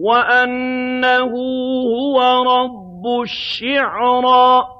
وَأَنَّهُ هُوَ رَبُّ الشِّعْرَىٰ.